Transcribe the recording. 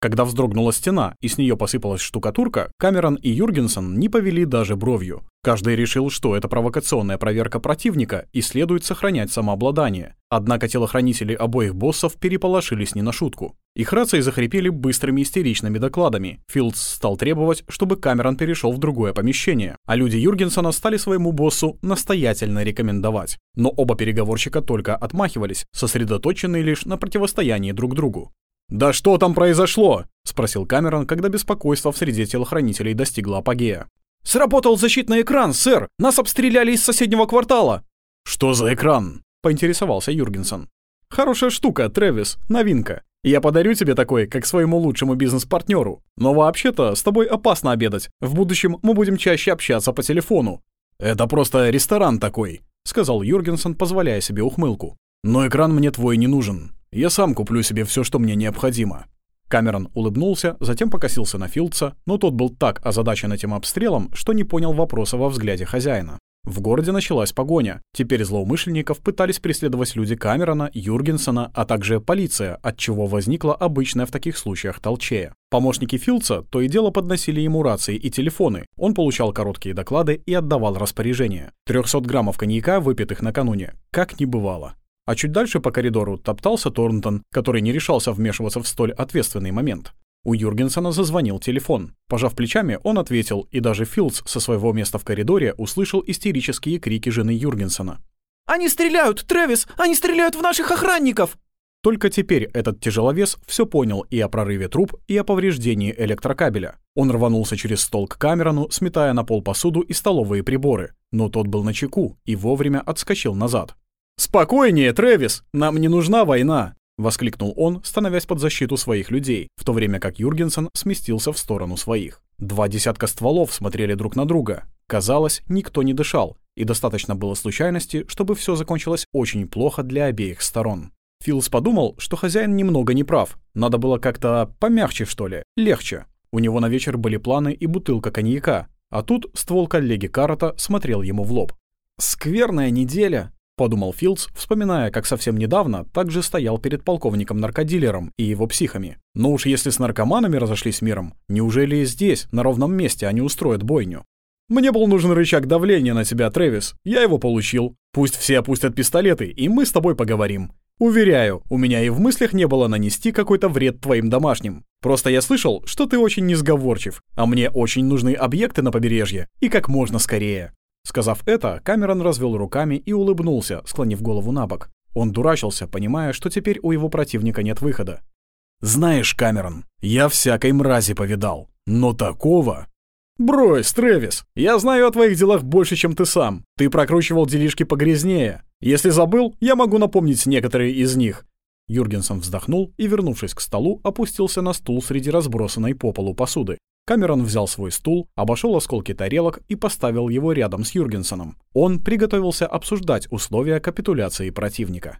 Когда вздрогнула стена и с нее посыпалась штукатурка, Камерон и Юргенсон не повели даже бровью. Каждый решил, что это провокационная проверка противника и следует сохранять самообладание. Однако телохранители обоих боссов переполошились не на шутку. Их рации захрипели быстрыми истеричными докладами. Филдс стал требовать, чтобы Камерон перешел в другое помещение, а люди Юргенсона стали своему боссу настоятельно рекомендовать. Но оба переговорщика только отмахивались, сосредоточенные лишь на противостоянии друг другу. «Да что там произошло?» — спросил Камерон, когда беспокойство в среде телохранителей достигло апогея. «Сработал защитный экран, сэр! Нас обстреляли из соседнего квартала!» «Что за экран?» — поинтересовался Юргенсон. «Хорошая штука, Трэвис, новинка. Я подарю тебе такой, как своему лучшему бизнес-партнеру. Но вообще-то с тобой опасно обедать. В будущем мы будем чаще общаться по телефону». «Это просто ресторан такой», — сказал Юргенсон, позволяя себе ухмылку. «Но экран мне твой не нужен. Я сам куплю себе все, что мне необходимо». Камерон улыбнулся, затем покосился на Филдса, но тот был так озадачен этим обстрелом, что не понял вопроса во взгляде хозяина. В городе началась погоня. Теперь злоумышленников пытались преследовать люди Камерона, Юргенсона, а также полиция, от чего возникла обычная в таких случаях толчея. Помощники Филдса то и дело подносили ему рации и телефоны. Он получал короткие доклады и отдавал распоряжения. 300 граммов коньяка, выпитых накануне, как не бывало. А чуть дальше по коридору топтался Торнтон, который не решался вмешиваться в столь ответственный момент. У Юргенсона зазвонил телефон. Пожав плечами, он ответил, и даже Филдс со своего места в коридоре услышал истерические крики жены Юргенсона. «Они стреляют! Трэвис! Они стреляют в наших охранников!» Только теперь этот тяжеловес все понял и о прорыве труб, и о повреждении электрокабеля. Он рванулся через стол к Камерону, сметая на пол посуду и столовые приборы. Но тот был на чеку и вовремя отскочил назад. «Спокойнее, Трэвис! Нам не нужна война!» — воскликнул он, становясь под защиту своих людей, в то время как Юргенсен сместился в сторону своих. Два десятка стволов смотрели друг на друга. Казалось, никто не дышал, и достаточно было случайности, чтобы все закончилось очень плохо для обеих сторон. Филс подумал, что хозяин немного неправ. Надо было как-то помягче, что ли, легче. У него на вечер были планы и бутылка коньяка, а тут ствол коллеги Карата смотрел ему в лоб. «Скверная неделя», подумал Филдс, вспоминая, как совсем недавно также стоял перед полковником-наркодилером и его психами. Но уж если с наркоманами разошлись миром, неужели и здесь, на ровном месте, они устроят бойню? Мне был нужен рычаг давления на тебя, Трэвис. Я его получил. Пусть все опустят пистолеты, и мы с тобой поговорим. Уверяю, у меня и в мыслях не было нанести какой-то вред твоим домашним. Просто я слышал, что ты очень несговорчив, а мне очень нужны объекты на побережье, и как можно скорее. Сказав это, Камерон развел руками и улыбнулся, склонив голову на бок. Он дурачился, понимая, что теперь у его противника нет выхода. «Знаешь, Камерон, я всякой мрази повидал, но такого...» «Брось, Трэвис, я знаю о твоих делах больше, чем ты сам. Ты прокручивал делишки погрязнее. Если забыл, я могу напомнить некоторые из них». Юргенсон вздохнул и, вернувшись к столу, опустился на стул среди разбросанной по полу посуды. Камерон взял свой стул, обошел осколки тарелок и поставил его рядом с Юргенсоном. Он приготовился обсуждать условия капитуляции противника.